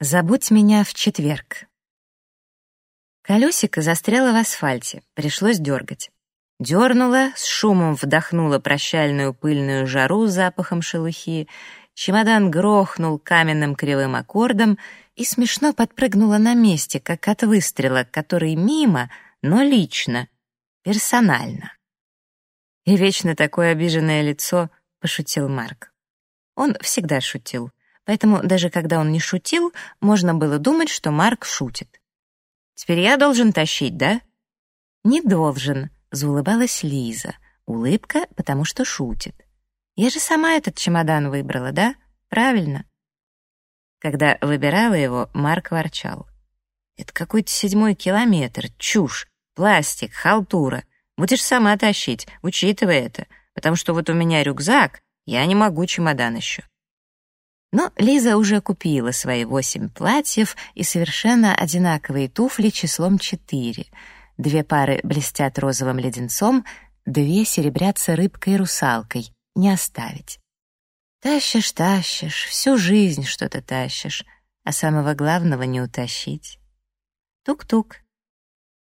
Забудь меня в четверг. Колесико застряло в асфальте, пришлось дергать. Дернула, с шумом вдохнула прощальную пыльную жару с запахом шелухи, чемодан грохнул каменным кривым аккордом и смешно подпрыгнула на месте, как от выстрела, который мимо, но лично, персонально. «И вечно такое обиженное лицо», — пошутил Марк. Он всегда шутил поэтому даже когда он не шутил, можно было думать, что Марк шутит. «Теперь я должен тащить, да?» «Не должен», — заулыбалась Лиза. Улыбка, потому что шутит. «Я же сама этот чемодан выбрала, да? Правильно?» Когда выбирала его, Марк ворчал. «Это какой-то седьмой километр, чушь, пластик, халтура. Будешь сама тащить, учитывая это, потому что вот у меня рюкзак, я не могу чемодан еще». Но Лиза уже купила свои восемь платьев и совершенно одинаковые туфли числом четыре. Две пары блестят розовым леденцом, две серебрятся рыбкой-русалкой. Не оставить. Тащишь, тащишь, всю жизнь что-то тащишь, а самого главного не утащить. Тук-тук.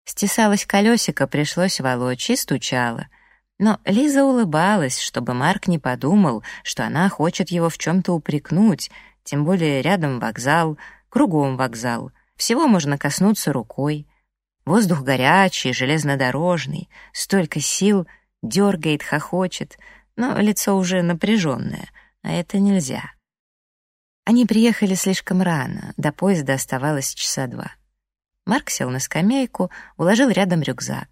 Стесалось колесико, пришлось волочь и стучало — но Лиза улыбалась, чтобы Марк не подумал, что она хочет его в чем-то упрекнуть, тем более рядом вокзал, кругом вокзал. Всего можно коснуться рукой. Воздух горячий, железнодорожный, столько сил, дергает, хохочет, но лицо уже напряженное, а это нельзя. Они приехали слишком рано, до поезда оставалось часа два. Марк сел на скамейку, уложил рядом рюкзак.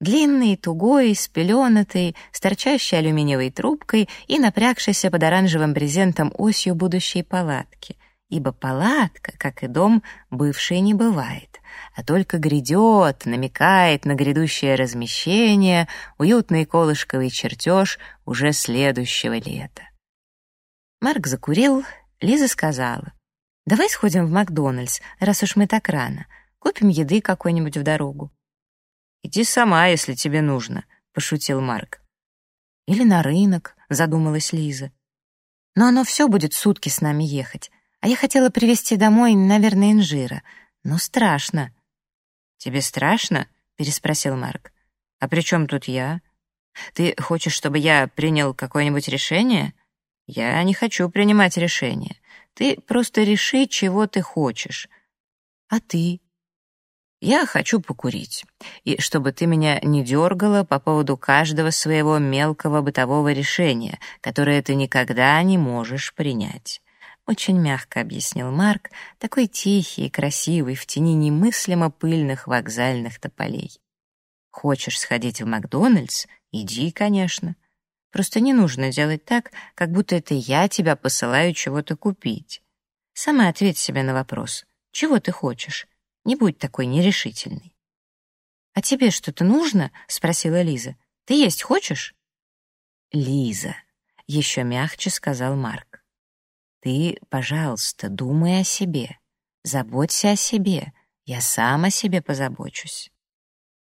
Длинный, тугой, спеленатый, с торчащей алюминиевой трубкой и напрягшийся под оранжевым брезентом осью будущей палатки. Ибо палатка, как и дом, бывшей не бывает, а только грядет, намекает на грядущее размещение, уютный колышковый чертеж уже следующего лета. Марк закурил, Лиза сказала, «Давай сходим в Макдональдс, раз уж мы так рано, купим еды какой-нибудь в дорогу». «Иди сама, если тебе нужно», — пошутил Марк. «Или на рынок», — задумалась Лиза. «Но оно все будет сутки с нами ехать. А я хотела привезти домой, наверное, инжира. Но страшно». «Тебе страшно?» — переспросил Марк. «А при чем тут я? Ты хочешь, чтобы я принял какое-нибудь решение?» «Я не хочу принимать решение. Ты просто реши, чего ты хочешь». «А ты?» Я хочу покурить, и чтобы ты меня не дергала по поводу каждого своего мелкого бытового решения, которое ты никогда не можешь принять. Очень мягко объяснил Марк, такой тихий и красивый, в тени немыслимо пыльных вокзальных тополей. Хочешь сходить в Макдональдс? Иди, конечно. Просто не нужно делать так, как будто это я тебя посылаю чего-то купить. Сама ответь себе на вопрос. Чего ты хочешь? Не будь такой нерешительной. «А тебе что-то нужно?» — спросила Лиза. «Ты есть хочешь?» «Лиза», — еще мягче сказал Марк. «Ты, пожалуйста, думай о себе. Заботься о себе. Я сам о себе позабочусь».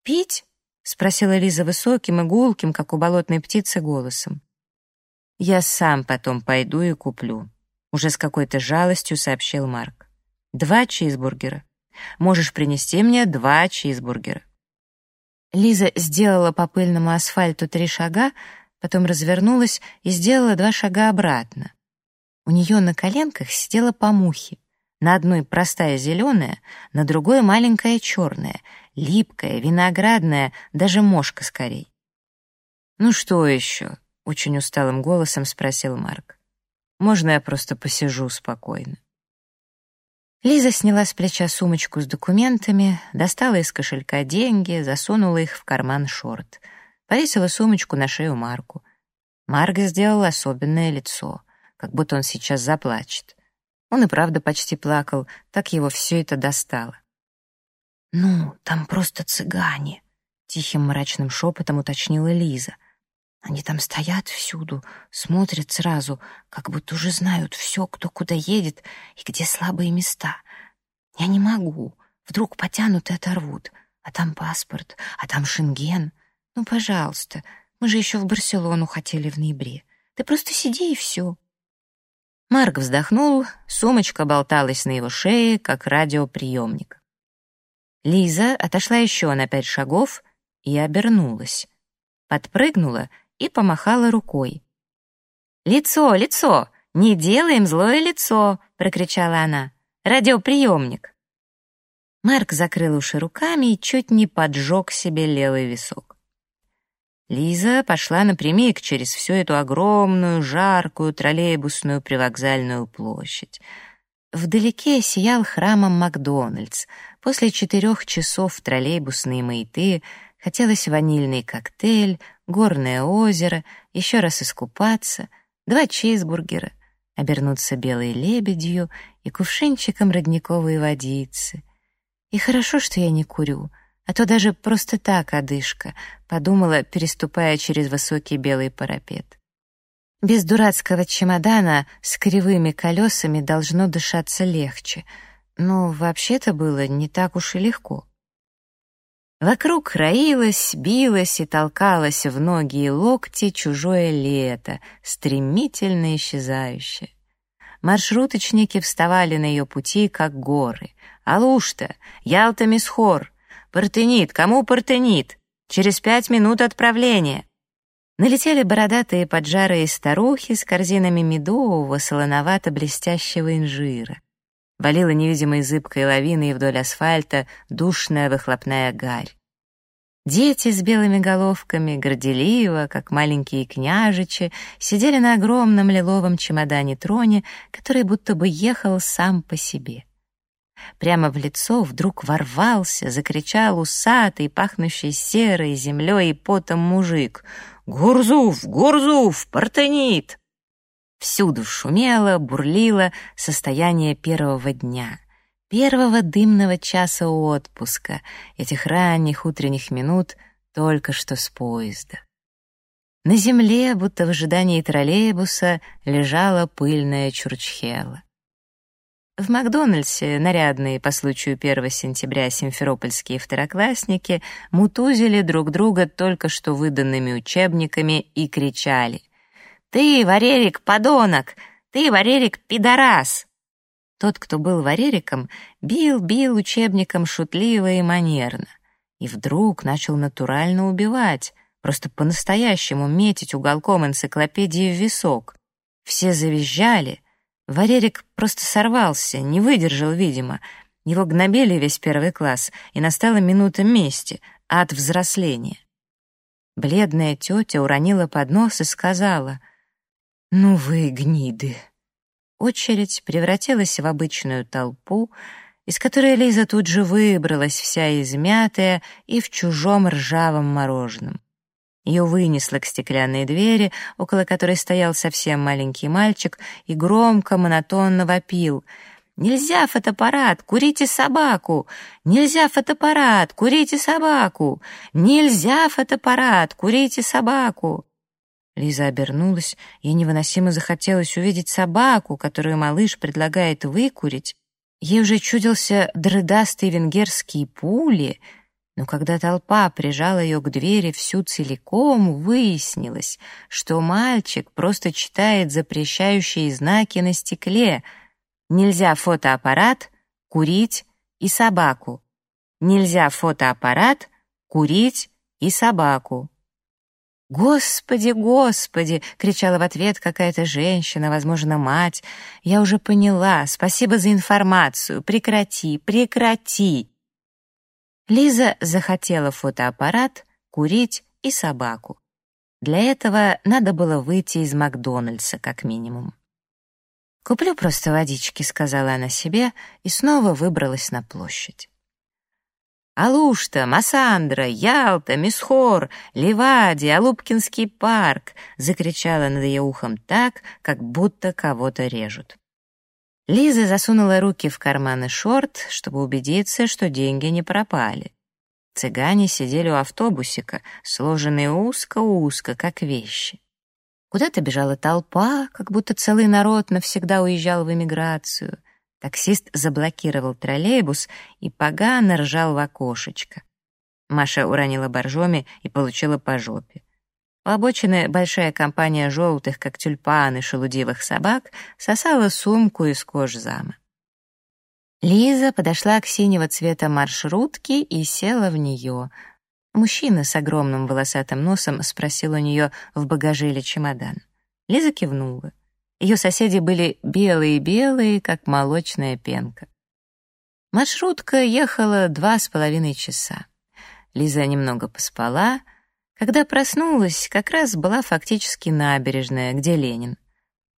«Пить?» — спросила Лиза высоким и гулким, как у болотной птицы, голосом. «Я сам потом пойду и куплю», — уже с какой-то жалостью сообщил Марк. «Два чизбургера. Можешь принести мне два чизбургера». Лиза сделала по пыльному асфальту три шага, потом развернулась и сделала два шага обратно. У нее на коленках сидела по мухе. На одной простая зеленая, на другой маленькая черная, липкая, виноградная, даже мошка скорей. «Ну что еще?» — очень усталым голосом спросил Марк. «Можно я просто посижу спокойно?» Лиза сняла с плеча сумочку с документами, достала из кошелька деньги, засунула их в карман шорт. Повесила сумочку на шею Марку. Марк сделал особенное лицо, как будто он сейчас заплачет. Он и правда почти плакал, так его все это достало. «Ну, там просто цыгане», — тихим мрачным шепотом уточнила Лиза. «Они там стоят всюду, смотрят сразу, как будто уже знают все, кто куда едет и где слабые места. Я не могу. Вдруг потянут и оторвут. А там паспорт, а там шенген. Ну, пожалуйста, мы же еще в Барселону хотели в ноябре. Ты просто сиди и все. Марк вздохнул, сумочка болталась на его шее, как радиоприемник. Лиза отошла еще на пять шагов и обернулась. Подпрыгнула и помахала рукой. «Лицо, лицо! Не делаем злое лицо!» — прокричала она. «Радиоприемник!» Марк закрыл уши руками и чуть не поджег себе левый висок. Лиза пошла напрямик через всю эту огромную, жаркую троллейбусную привокзальную площадь. Вдалеке сиял храмом Макдональдс. После четырех часов троллейбусные маяты хотелось ванильный коктейль, горное озеро, еще раз искупаться, два чизбургера, обернуться белой лебедью и кувшинчиком родниковой водицы. И хорошо, что я не курю — а то даже просто так одышка, подумала, переступая через высокий белый парапет. Без дурацкого чемодана с кривыми колесами должно дышаться легче, но вообще-то было не так уж и легко. Вокруг роилось, билось и толкалось в ноги и локти чужое лето, стремительно исчезающее. Маршруточники вставали на ее пути, как горы. «Алушта! Ялта-Мисхор!» «Партенит! Кому партенит? Через пять минут отправления!» Налетели бородатые поджарые старухи с корзинами медового, солоновато-блестящего инжира. Валила невидимой зыбкой лавиной вдоль асфальта душная выхлопная гарь. Дети с белыми головками, горделиво, как маленькие княжичи, сидели на огромном лиловом чемодане-троне, который будто бы ехал сам по себе. Прямо в лицо вдруг ворвался, закричал усатый, пахнущий серой землей и потом мужик. «Гурзуф! Гурзуф! Партенит!» Всюду шумело, бурлило состояние первого дня, первого дымного часа отпуска, этих ранних утренних минут только что с поезда. На земле, будто в ожидании троллейбуса, лежала пыльная чурчхела. В Макдональдсе нарядные по случаю 1 сентября симферопольские второклассники мутузили друг друга только что выданными учебниками и кричали «Ты, Варерик, подонок! Ты, Варерик, пидорас!» Тот, кто был Варериком, бил, бил учебником шутливо и манерно. И вдруг начал натурально убивать, просто по-настоящему метить уголком энциклопедии в висок. Все завизжали — Варерик просто сорвался, не выдержал, видимо. Его гнобили весь первый класс, и настала минута мести, от взросления. Бледная тетя уронила поднос и сказала, «Ну вы гниды». Очередь превратилась в обычную толпу, из которой Лиза тут же выбралась вся измятая и в чужом ржавом мороженом. Ее вынесло к стеклянной двери, около которой стоял совсем маленький мальчик и громко, монотонно вопил. «Нельзя фотоаппарат! Курите собаку! Нельзя фотоаппарат! Курите собаку! Нельзя фотоаппарат! Курите собаку!» Лиза обернулась, ей невыносимо захотелось увидеть собаку, которую малыш предлагает выкурить. Ей уже чудился дрыдастый венгерский пули — но когда толпа прижала ее к двери всю целиком, выяснилось, что мальчик просто читает запрещающие знаки на стекле. Нельзя фотоаппарат, курить и собаку. Нельзя фотоаппарат, курить и собаку. «Господи, Господи!» — кричала в ответ какая-то женщина, возможно, мать. «Я уже поняла. Спасибо за информацию. Прекрати, прекрати!» Лиза захотела фотоаппарат, курить и собаку. Для этого надо было выйти из Макдональдса, как минимум. «Куплю просто водички», — сказала она себе, и снова выбралась на площадь. «Алушта, Массандра, Ялта, Мисхор, Ливади, Алупкинский парк!» — закричала над ее ухом так, как будто кого-то режут. Лиза засунула руки в карманы шорт, чтобы убедиться, что деньги не пропали. Цыгане сидели у автобусика, сложенные узко-узко, как вещи. Куда-то бежала толпа, как будто целый народ навсегда уезжал в эмиграцию. Таксист заблокировал троллейбус и погано ржал в окошечко. Маша уронила боржоми и получила по жопе. У обочины большая компания желтых, как тюльпаны, шелудивых собак сосала сумку из кожзама. Лиза подошла к синего цвета маршрутке и села в нее. Мужчина с огромным волосатым носом спросил у нее, в багаже ли чемодан. Лиза кивнула. Ее соседи были белые-белые, как молочная пенка. Маршрутка ехала два с половиной часа. Лиза немного поспала. Когда проснулась, как раз была фактически набережная, где Ленин.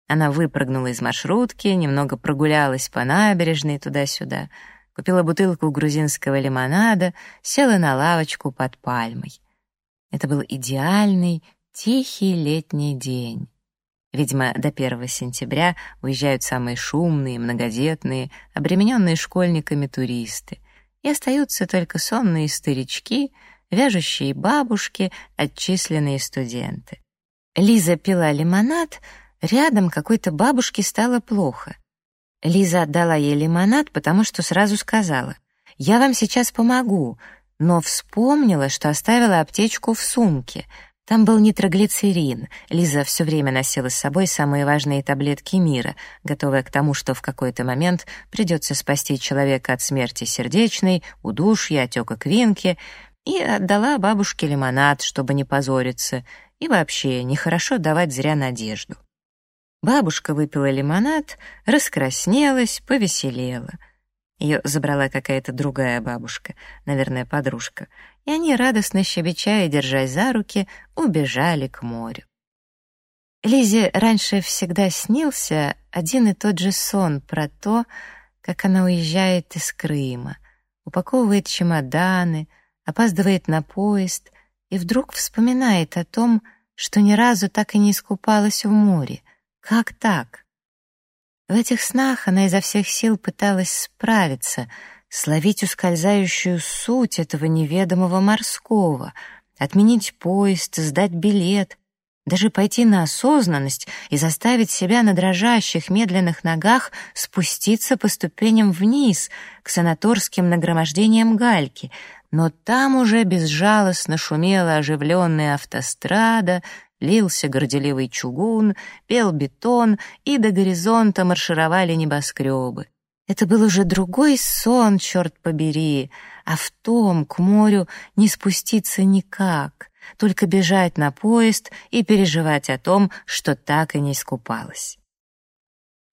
Она выпрыгнула из маршрутки, немного прогулялась по набережной туда-сюда, купила бутылку грузинского лимонада, села на лавочку под пальмой. Это был идеальный, тихий летний день. Видимо, до 1 сентября уезжают самые шумные, многодетные, обремененные школьниками туристы, и остаются только сонные старички, вяжущие бабушки, отчисленные студенты. Лиза пила лимонад — Рядом какой-то бабушке стало плохо. Лиза отдала ей лимонад, потому что сразу сказала, «Я вам сейчас помогу», но вспомнила, что оставила аптечку в сумке. Там был нитроглицерин. Лиза все время носила с собой самые важные таблетки мира, готовая к тому, что в какой-то момент придется спасти человека от смерти сердечной, удушья, отека квинки, и отдала бабушке лимонад, чтобы не позориться, и вообще нехорошо давать зря надежду. Бабушка выпила лимонад, раскраснелась, повеселела. Ее забрала какая-то другая бабушка, наверное, подружка, и они, радостно щебеча и держась за руки, убежали к морю. Лизе раньше всегда снился один и тот же сон про то, как она уезжает из Крыма, упаковывает чемоданы, опаздывает на поезд и вдруг вспоминает о том, что ни разу так и не искупалась в море, как так? В этих снах она изо всех сил пыталась справиться, словить ускользающую суть этого неведомого морского, отменить поезд, сдать билет, даже пойти на осознанность и заставить себя на дрожащих медленных ногах спуститься по ступеням вниз к санаторским нагромождениям гальки, но там уже безжалостно шумела оживленная автострада, Лился горделивый чугун, пел бетон, и до горизонта маршировали небоскребы. Это был уже другой сон, черт побери, а в том к морю не спуститься никак, только бежать на поезд и переживать о том, что так и не искупалась.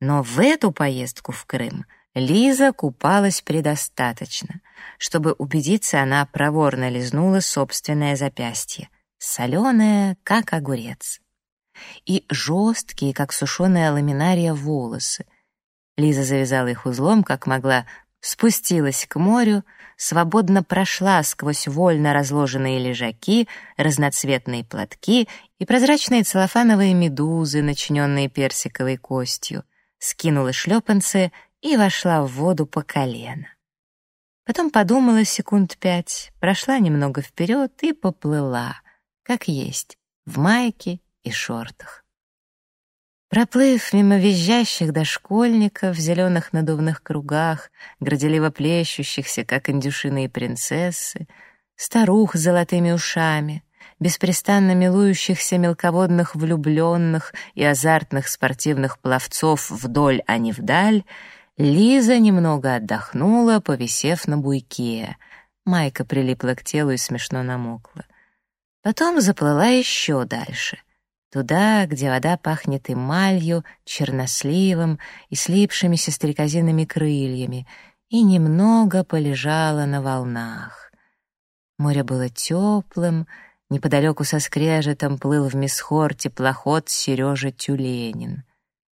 Но в эту поездку в Крым Лиза купалась предостаточно. Чтобы убедиться, она проворно лизнула собственное запястье соленые, как огурец, и жесткие, как сушеная ламинария, волосы. Лиза завязала их узлом, как могла, спустилась к морю, свободно прошла сквозь вольно разложенные лежаки, разноцветные платки и прозрачные целлофановые медузы, начиненные персиковой костью, скинула шлепанцы и вошла в воду по колено. Потом подумала секунд пять, прошла немного вперед и поплыла как есть, в майке и шортах. Проплыв мимо визжащих дошкольников в зеленых надувных кругах, горделиво плещущихся, как индюшиные принцессы, старух с золотыми ушами, беспрестанно милующихся мелководных влюбленных и азартных спортивных пловцов вдоль, а не вдаль, Лиза немного отдохнула, повисев на буйке. Майка прилипла к телу и смешно намокла. Потом заплыла еще дальше, туда, где вода пахнет эмалью, черносливом и слипшимися стрекозиными крыльями, и немного полежала на волнах. Море было теплым, неподалеку со скрежетом плыл в Мисхор теплоход Сережа Тюленин.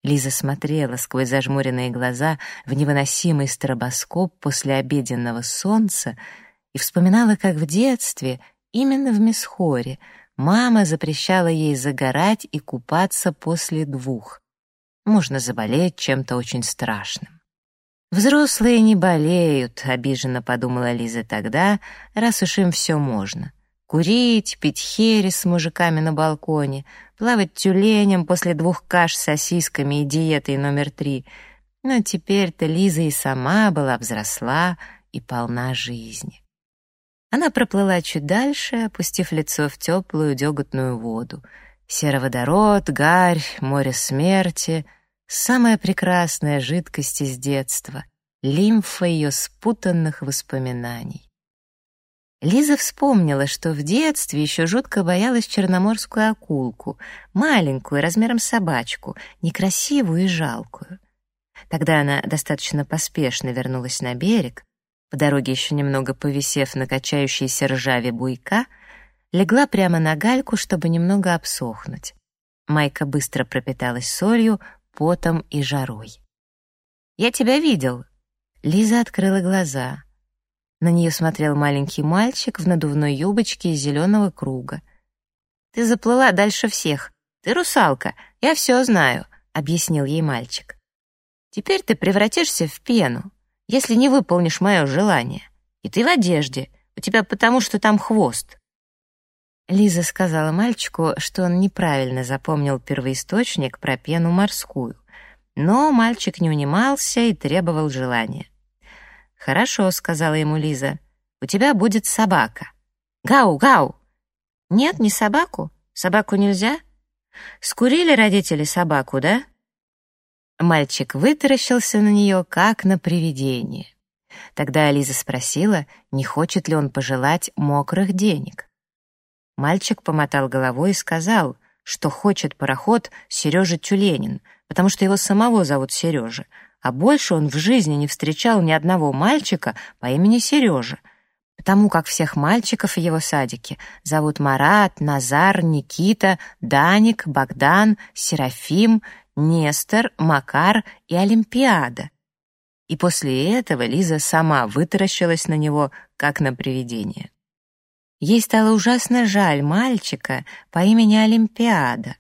Лиза смотрела сквозь зажмуренные глаза в невыносимый стробоскоп после обеденного солнца и вспоминала, как в детстве — Именно в Месхоре мама запрещала ей загорать и купаться после двух. Можно заболеть чем-то очень страшным. «Взрослые не болеют», — обиженно подумала Лиза тогда, раз уж им все можно. Курить, пить херес с мужиками на балконе, плавать тюленем после двух каш с сосисками и диетой номер три. Но теперь-то Лиза и сама была взросла и полна жизни. Она проплыла чуть дальше, опустив лицо в теплую деготную воду. Сероводород, гарь, море смерти — самая прекрасная жидкость из детства, лимфа ее спутанных воспоминаний. Лиза вспомнила, что в детстве еще жутко боялась черноморскую акулку, маленькую, размером собачку, некрасивую и жалкую. Тогда она достаточно поспешно вернулась на берег, по дороге еще немного повисев на качающейся ржаве буйка, легла прямо на гальку, чтобы немного обсохнуть. Майка быстро пропиталась солью, потом и жарой. «Я тебя видел!» Лиза открыла глаза. На нее смотрел маленький мальчик в надувной юбочке из зеленого круга. «Ты заплыла дальше всех. Ты русалка, я все знаю», — объяснил ей мальчик. «Теперь ты превратишься в пену, если не выполнишь мое желание. И ты в одежде, у тебя потому что там хвост». Лиза сказала мальчику, что он неправильно запомнил первоисточник про пену морскую. Но мальчик не унимался и требовал желания. «Хорошо», — сказала ему Лиза, — «у тебя будет собака». «Гау, гау!» «Нет, не собаку. Собаку нельзя?» «Скурили родители собаку, да?» Мальчик вытаращился на нее, как на привидение. Тогда Лиза спросила, не хочет ли он пожелать мокрых денег. Мальчик помотал головой и сказал, что хочет пароход Сережа Тюленин, потому что его самого зовут Сережа, а больше он в жизни не встречал ни одного мальчика по имени Сережа, потому как всех мальчиков в его садике зовут Марат, Назар, Никита, Даник, Богдан, Серафим, Нестор, Макар и Олимпиада. И после этого Лиза сама вытаращилась на него, как на привидение. Ей стало ужасно жаль мальчика по имени Олимпиада.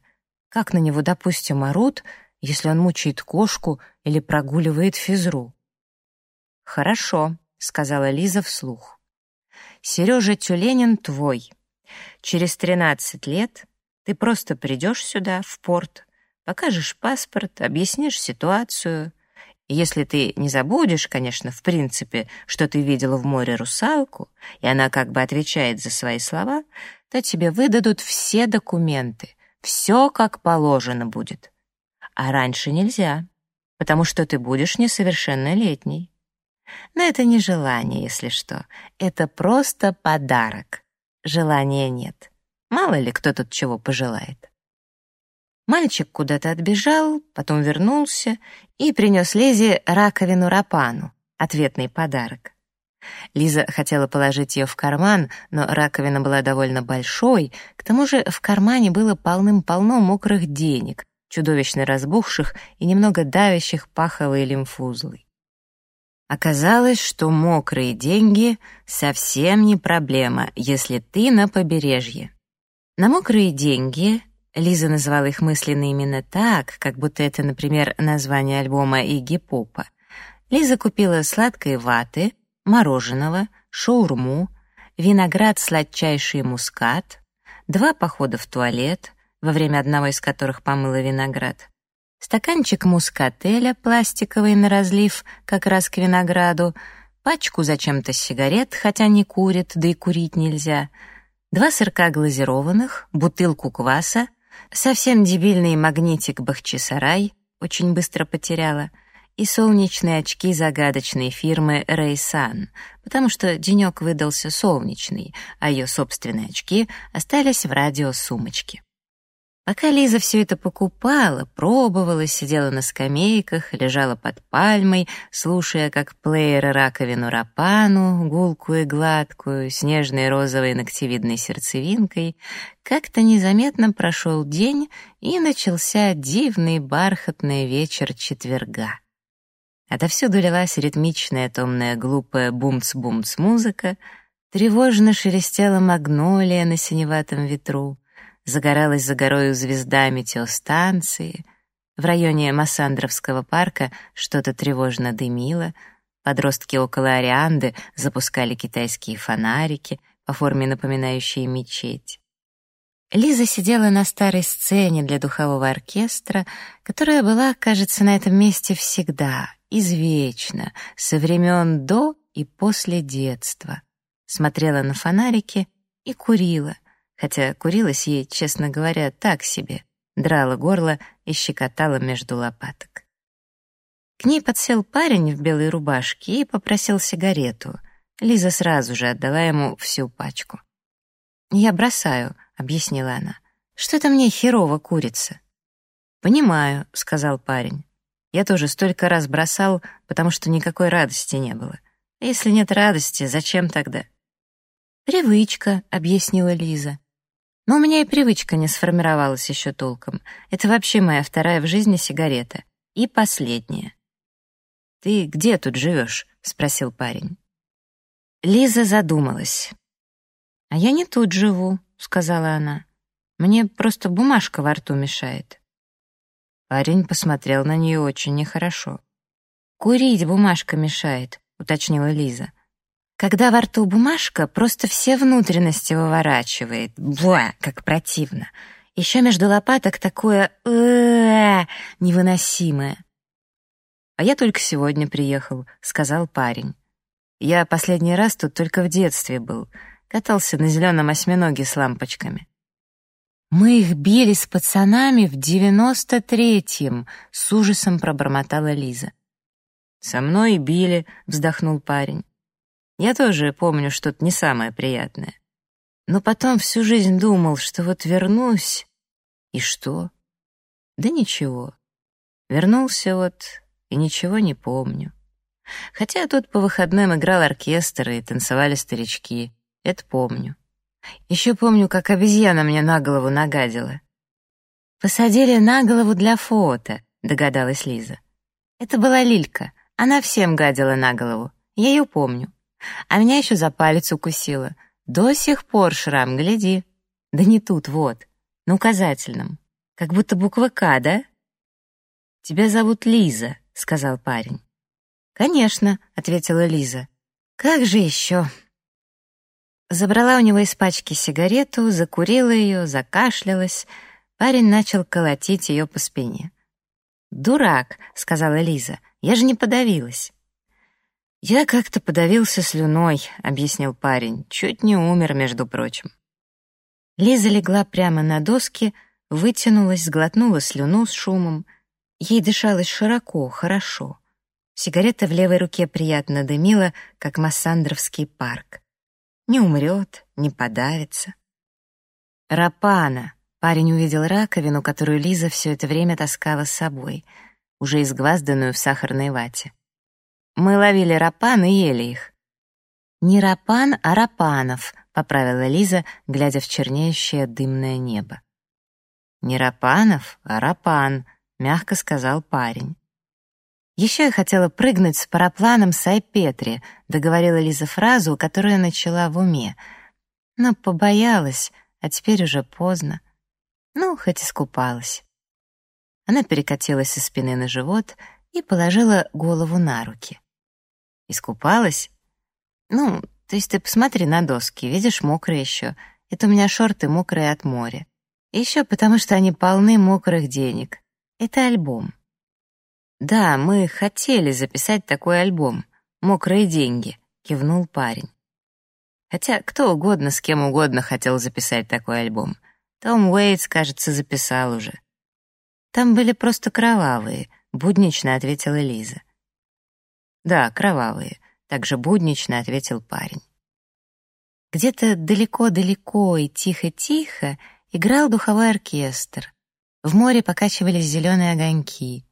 Как на него, допустим, орут — если он мучает кошку или прогуливает физру. «Хорошо», — сказала Лиза вслух. «Сережа Тюленин твой. Через тринадцать лет ты просто придешь сюда, в порт, покажешь паспорт, объяснишь ситуацию. Если ты не забудешь, конечно, в принципе, что ты видела в море русалку, и она как бы отвечает за свои слова, то тебе выдадут все документы, все как положено будет а раньше нельзя, потому что ты будешь несовершеннолетней. Но это не желание, если что. Это просто подарок. Желания нет. Мало ли кто тут чего пожелает. Мальчик куда-то отбежал, потом вернулся и принес Лизе раковину рапану, ответный подарок. Лиза хотела положить ее в карман, но раковина была довольно большой, к тому же в кармане было полным-полно мокрых денег, чудовищно разбухших и немного давящих паховые лимфузлы. Оказалось, что мокрые деньги совсем не проблема, если ты на побережье. На мокрые деньги Лиза называла их мысленно именно так, как будто это, например, название альбома Игги Попа. Лиза купила сладкой ваты, мороженого, шаурму, виноград сладчайший мускат, два похода в туалет, во время одного из которых помыла виноград. Стаканчик мускателя, пластиковый на разлив, как раз к винограду, пачку зачем-то сигарет, хотя не курит, да и курить нельзя, два сырка глазированных, бутылку кваса, совсем дебильный магнитик Бахчисарай, очень быстро потеряла, и солнечные очки загадочной фирмы Рейсан, потому что денек выдался солнечный, а ее собственные очки остались в радиосумочке. Пока Лиза все это покупала, пробовала, сидела на скамейках, лежала под пальмой, слушая, как плееры раковину рапану, гулкую и гладкую, с нежной розовой ногтевидной сердцевинкой, как-то незаметно прошел день, и начался дивный бархатный вечер четверга. Отовсюду лилась ритмичная, томная, глупая бумц-бумц музыка, тревожно шелестела магнолия на синеватом ветру, загоралась за горою звезда метеостанции, в районе Массандровского парка что-то тревожно дымило, подростки около Арианды запускали китайские фонарики по форме напоминающие мечеть. Лиза сидела на старой сцене для духового оркестра, которая была, кажется, на этом месте всегда, извечно, со времен до и после детства. смотрела на фонарики и курила, хотя курилась ей, честно говоря, так себе, драла горло и щекотала между лопаток. К ней подсел парень в белой рубашке и попросил сигарету. Лиза сразу же отдала ему всю пачку. «Я бросаю», — объяснила она. «Что-то мне херово курица». «Понимаю», — сказал парень. «Я тоже столько раз бросал, потому что никакой радости не было. Если нет радости, зачем тогда?» «Привычка», — объяснила Лиза. «Но у меня и привычка не сформировалась еще толком. Это вообще моя вторая в жизни сигарета. И последняя». «Ты где тут живешь?» — спросил парень. Лиза задумалась. «А я не тут живу», — сказала она. «Мне просто бумажка во рту мешает». Парень посмотрел на нее очень нехорошо. «Курить бумажка мешает», — уточнила Лиза. «Когда во рту бумажка, просто все внутренности выворачивает. Бла, как противно. Еще между лопаток такое невыносимое. «А я только сегодня приехал», — сказал парень. «Я последний раз тут только в детстве был. Катался на зеленом осьминоге с лампочками». «Мы их били с пацанами в девяносто третьем», — с ужасом пробормотала Лиза. «Со мной и били», — вздохнул парень. «Я тоже помню что-то не самое приятное. Но потом всю жизнь думал, что вот вернусь... И что? Да ничего. Вернулся вот и ничего не помню. Хотя тут по выходным играл оркестр и танцевали старички. Это помню. Еще помню, как обезьяна мне на голову нагадила. «Посадили на голову для фото», — догадалась Лиза. «Это была Лилька. Она всем гадила на голову. Я ее помню. А меня еще за палец укусила. До сих пор шрам, гляди. Да не тут, вот, на указательном. Как будто буква «К», да?» «Тебя зовут Лиза», — сказал парень. «Конечно», — ответила Лиза. «Как же еще?» Забрала у него из пачки сигарету, закурила ее, закашлялась. Парень начал колотить ее по спине. «Дурак», — сказала Лиза, — «я же не подавилась». «Я как-то подавился слюной», — объяснил парень. «Чуть не умер, между прочим». Лиза легла прямо на доски, вытянулась, сглотнула слюну с шумом. Ей дышалось широко, хорошо. Сигарета в левой руке приятно дымила, как Массандровский парк. Не умрет, не подавится. Рапана. Парень увидел раковину, которую Лиза все это время таскала с собой, уже изгвазданную в сахарной вате. Мы ловили рапан и ели их. «Не рапан, а рапанов», — поправила Лиза, глядя в чернеющее дымное небо. «Не рапанов, а рапан», — мягко сказал парень. «Еще я хотела прыгнуть с парапланом с Айпетри», — договорила Лиза фразу, которую начала в уме. Но побоялась, а теперь уже поздно. Ну, хоть искупалась. Она перекатилась со спины на живот и положила голову на руки. Искупалась? Ну, то есть ты посмотри на доски, видишь, мокрые еще. Это у меня шорты мокрые от моря. Еще потому, что они полны мокрых денег. Это альбом. Да, мы хотели записать такой альбом. «Мокрые деньги», — кивнул парень. Хотя кто угодно с кем угодно хотел записать такой альбом. Том Уэйтс, кажется, записал уже. Там были просто кровавые, буднично ответила Лиза. Да, кровавые, также буднично ответил парень. Где-то далеко-далеко и тихо-тихо играл духовой оркестр. В море покачивались зеленые огоньки.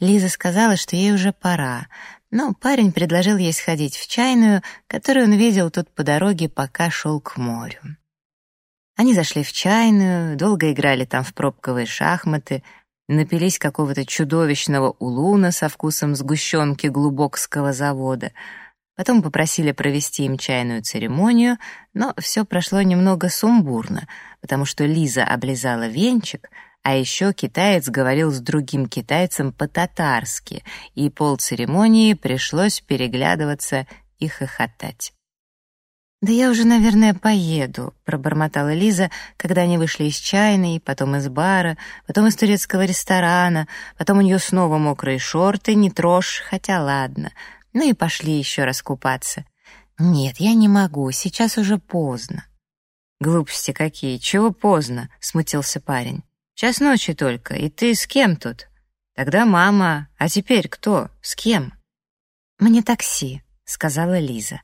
Лиза сказала, что ей уже пора, но парень предложил ей сходить в чайную, которую он видел тут по дороге, пока шел к морю. Они зашли в чайную, долго играли там в пробковые шахматы, напились какого-то чудовищного улуна со вкусом сгущенки глубокского завода — Потом попросили провести им чайную церемонию, но все прошло немного сумбурно, потому что Лиза облизала венчик, а еще китаец говорил с другим китайцем по-татарски, и полцеремонии пришлось переглядываться и хохотать. «Да я уже, наверное, поеду», — пробормотала Лиза, когда они вышли из чайной, потом из бара, потом из турецкого ресторана, потом у нее снова мокрые шорты, не трожь, хотя ладно — ну и пошли еще раз купаться. «Нет, я не могу, сейчас уже поздно». «Глупости какие, чего поздно?» — смутился парень. «Час ночи только, и ты с кем тут?» «Тогда мама, а теперь кто? С кем?» «Мне такси», — сказала Лиза.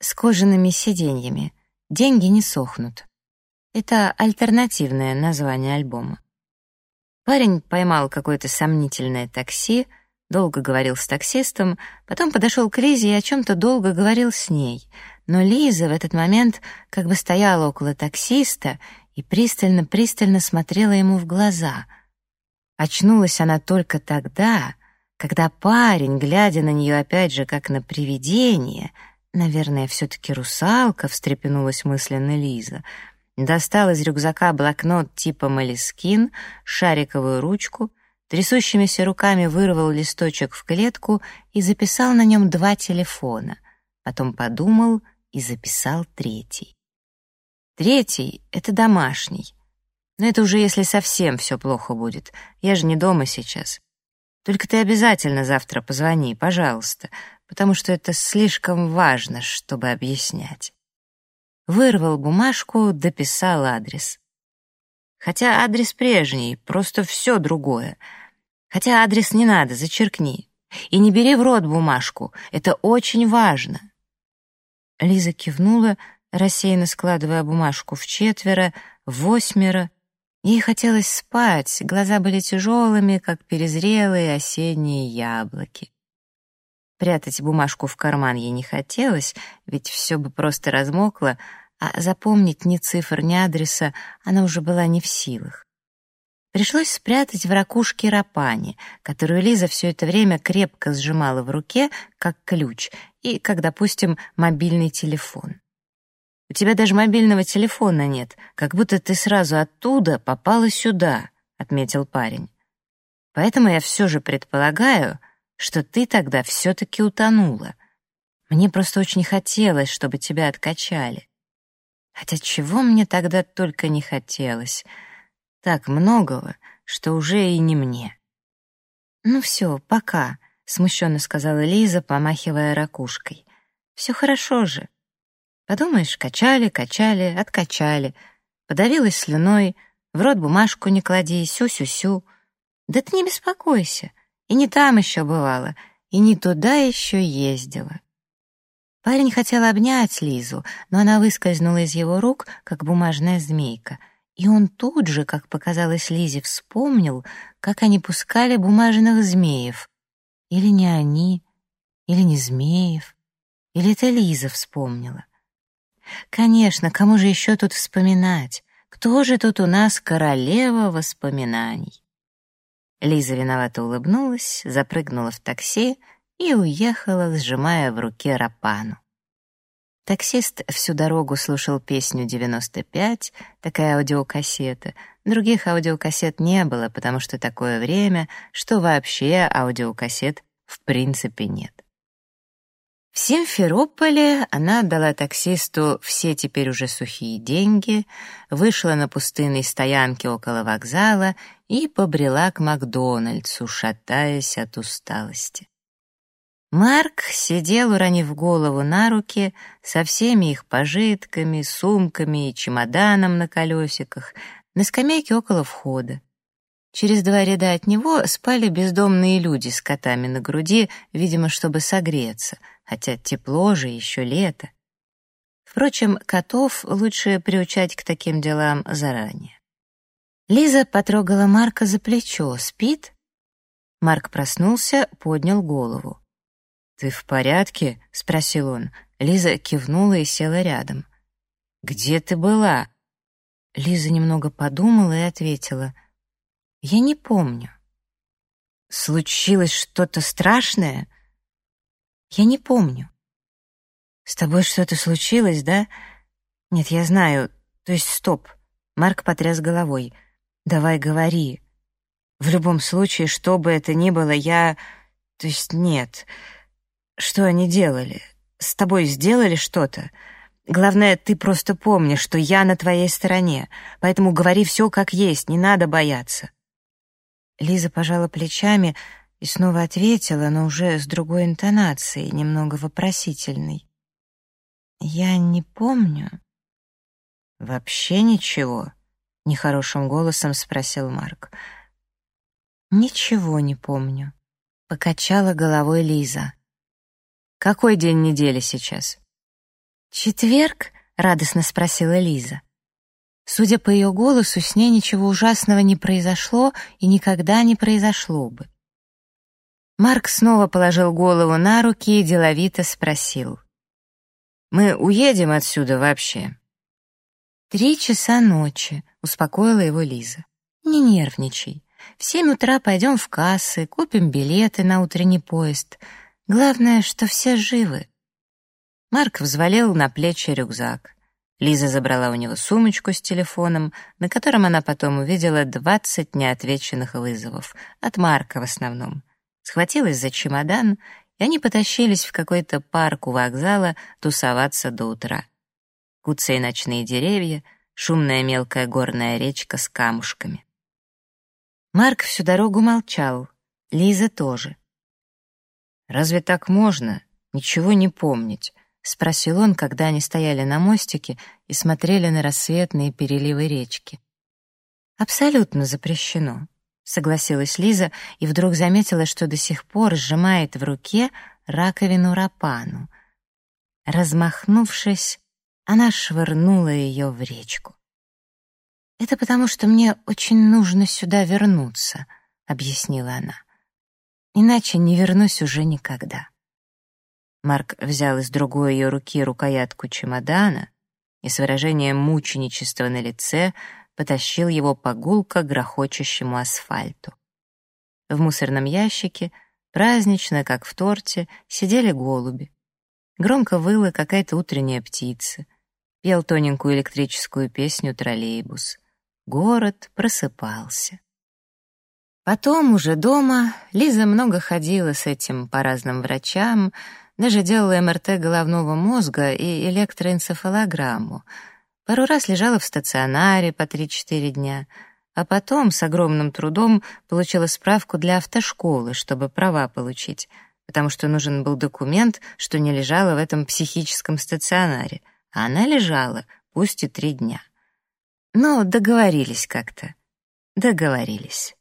«С кожаными сиденьями. Деньги не сохнут». Это альтернативное название альбома. Парень поймал какое-то сомнительное такси, долго говорил с таксистом, потом подошел к Лизе и о чем-то долго говорил с ней. Но Лиза в этот момент как бы стояла около таксиста и пристально-пристально смотрела ему в глаза. Очнулась она только тогда, когда парень, глядя на нее опять же как на привидение, наверное, все-таки русалка, встрепенулась мысленно Лиза — Достал из рюкзака блокнот типа «Молескин», шариковую ручку, трясущимися руками вырвал листочек в клетку и записал на нем два телефона. Потом подумал и записал третий. Третий — это домашний. Но это уже если совсем все плохо будет. Я же не дома сейчас. Только ты обязательно завтра позвони, пожалуйста, потому что это слишком важно, чтобы объяснять вырвал бумажку, дописал адрес. Хотя адрес прежний, просто все другое. Хотя адрес не надо, зачеркни. И не бери в рот бумажку, это очень важно. Лиза кивнула, рассеянно складывая бумажку в четверо, восьмеро. Ей хотелось спать, глаза были тяжелыми, как перезрелые осенние яблоки. Прятать бумажку в карман ей не хотелось, ведь все бы просто размокло, а запомнить ни цифр, ни адреса она уже была не в силах. Пришлось спрятать в ракушке рапани, которую Лиза все это время крепко сжимала в руке, как ключ, и, как, допустим, мобильный телефон. «У тебя даже мобильного телефона нет, как будто ты сразу оттуда попала сюда», — отметил парень. «Поэтому я все же предполагаю, что ты тогда все-таки утонула. Мне просто очень хотелось, чтобы тебя откачали. Хотя чего мне тогда только не хотелось. Так многого, что уже и не мне. «Ну все, пока», — смущенно сказала Лиза, помахивая ракушкой. «Все хорошо же. Подумаешь, качали, качали, откачали. Подавилась слюной, в рот бумажку не клади, сю-сю-сю. Да ты не беспокойся. И не там еще бывала, и не туда еще ездила. Парень хотел обнять Лизу, но она выскользнула из его рук, как бумажная змейка, и он тут же, как показалось Лизе, вспомнил, как они пускали бумажных змеев. Или не они, или не змеев, или это Лиза вспомнила. Конечно, кому же еще тут вспоминать? Кто же тут у нас королева воспоминаний? Лиза виновато улыбнулась, запрыгнула в такси и уехала, сжимая в руке рапану. Таксист всю дорогу слушал песню «95», такая аудиокассета. Других аудиокассет не было, потому что такое время, что вообще аудиокассет в принципе нет. В Симферополе она отдала таксисту все теперь уже сухие деньги, вышла на пустынной стоянке около вокзала и побрела к Макдональдсу, шатаясь от усталости. Марк сидел, уронив голову на руки, со всеми их пожитками, сумками и чемоданом на колесиках, на скамейке около входа. Через два ряда от него спали бездомные люди с котами на груди, видимо, чтобы согреться, хотя тепло же, еще лето. Впрочем, котов лучше приучать к таким делам заранее. Лиза потрогала Марка за плечо. «Спит?» Марк проснулся, поднял голову. «Ты в порядке?» — спросил он. Лиза кивнула и села рядом. «Где ты была?» Лиза немного подумала и ответила — я не помню. Случилось что-то страшное? Я не помню. С тобой что-то случилось, да? Нет, я знаю. То есть стоп. Марк потряс головой. Давай говори. В любом случае, что бы это ни было, я... То есть нет. Что они делали? С тобой сделали что-то? Главное, ты просто помни, что я на твоей стороне, поэтому говори все как есть, не надо бояться. Лиза пожала плечами и снова ответила, но уже с другой интонацией, немного вопросительной. Я не помню. Вообще ничего, нехорошим голосом спросил Марк. Ничего не помню, покачала головой Лиза. Какой день недели сейчас? Четверг? радостно спросила Лиза. Судя по ее голосу, с ней ничего ужасного не произошло и никогда не произошло бы. Марк снова положил голову на руки и деловито спросил. «Мы уедем отсюда вообще?» «Три часа ночи», — успокоила его Лиза. «Не нервничай. В семь утра пойдем в кассы, купим билеты на утренний поезд. Главное, что все живы». Марк взвалил на плечи рюкзак. Лиза забрала у него сумочку с телефоном, на котором она потом увидела двадцать неотвеченных вызовов, от Марка в основном. Схватилась за чемодан, и они потащились в какой-то парк у вокзала тусоваться до утра. Куцые ночные деревья, шумная мелкая горная речка с камушками. Марк всю дорогу молчал, Лиза тоже. «Разве так можно? Ничего не помнить?» — спросил он, когда они стояли на мостике и смотрели на рассветные переливы речки. «Абсолютно запрещено», — согласилась Лиза и вдруг заметила, что до сих пор сжимает в руке раковину рапану. Размахнувшись, она швырнула ее в речку. «Это потому, что мне очень нужно сюда вернуться», — объяснила она. «Иначе не вернусь уже никогда». Марк взял из другой ее руки рукоятку чемодана и с выражением мученичества на лице потащил его по гулко грохочущему асфальту. В мусорном ящике, празднично, как в торте, сидели голуби. Громко выла какая-то утренняя птица. Пел тоненькую электрическую песню троллейбус. Город просыпался. Потом, уже дома, Лиза много ходила с этим по разным врачам, даже делала МРТ головного мозга и электроэнцефалограмму. Пару раз лежала в стационаре по 3-4 дня, а потом с огромным трудом получила справку для автошколы, чтобы права получить, потому что нужен был документ, что не лежала в этом психическом стационаре, она лежала, пусть и три дня. Но договорились как-то. Договорились.